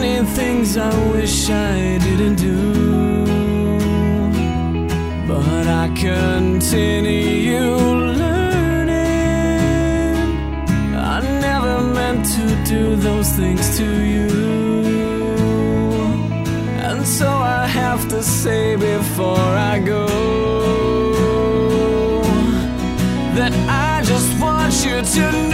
many things I wish I didn't do. But I continue learning. I never meant to do those things to you. And so I have to say before I go that I just want you to know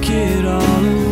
take it all. away